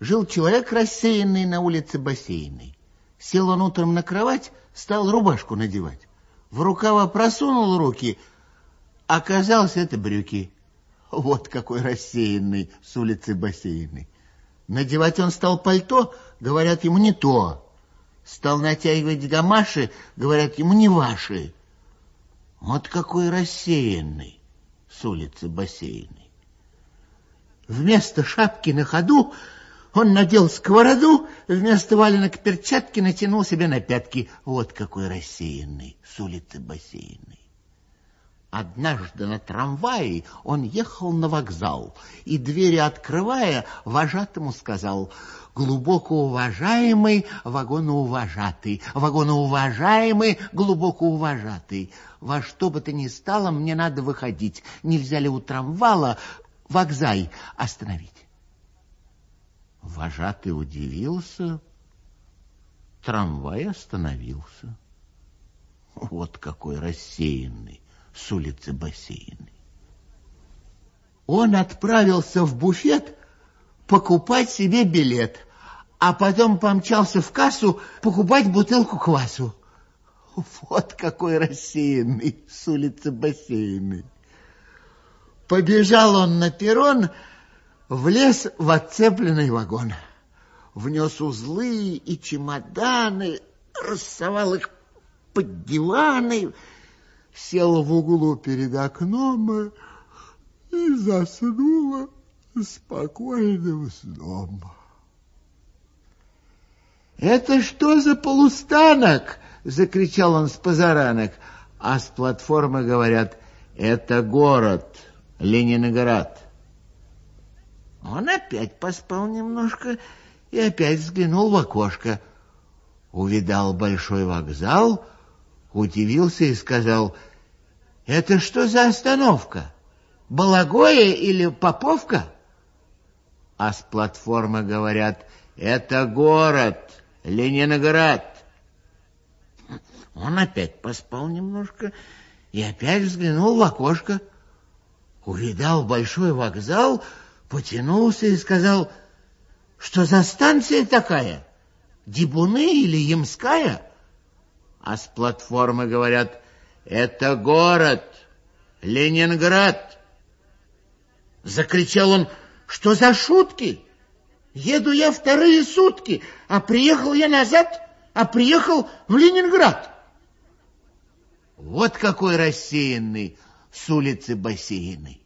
Жил человек рассеянный на улице бассейной. Сел он утром на кровать, стал рубашку надевать. В рукава просунул руки, оказалось, это брюки. Вот какой рассеянный с улицы бассейной. Надевать он стал пальто, говорят ему не то. Стал натягивать гамаши, говорят ему не ваши. Вот какой рассеянный с улицы бассейной. Вместо шапки на ходу он надел сковороду, вместо валенок перчатки натянул себе на пятки. Вот какой рассеянный с улицы бассейной. Однажды на трамвае он ехал на вокзал и, двери открывая, вожатому сказал «Глубоко уважаемый вагоноуважатый, вагоноуважаемый, глубоко уважатый, во что бы то ни стало, мне надо выходить, нельзя ли у трамвала вокзай остановить?» Вожатый удивился, трамвай остановился. Вот какой рассеянный с улицы бассейной. Он отправился в буфет покупать себе билет, а потом помчался в кассу покупать бутылку квасу. Вот какой рассеянный с улицы бассейной. Побежал он на перрон, влез в отцепленный вагон. Внес узлы и чемоданы, рассовал их под диваны, села в углу перед окном и заснула спокойным сном. «Это что за полустанок?» — закричал он с позаранок. А с платформы говорят, «Это город, Ленинград». Он опять поспал немножко и опять взглянул в окошко. Увидал большой вокзал — удивился и сказал, «Это что за остановка? Балагоя или Поповка?» А с платформы говорят, «Это город, Ленинград». Он опять поспал немножко и опять взглянул в окошко. Увидал большой вокзал, потянулся и сказал, «Что за станция такая? Дебуны или Ямская?» а с платформы говорят, это город, Ленинград. Закричал он, что за шутки? Еду я вторые сутки, а приехал я назад, а приехал в Ленинград. Вот какой рассеянный с улицы бассейной.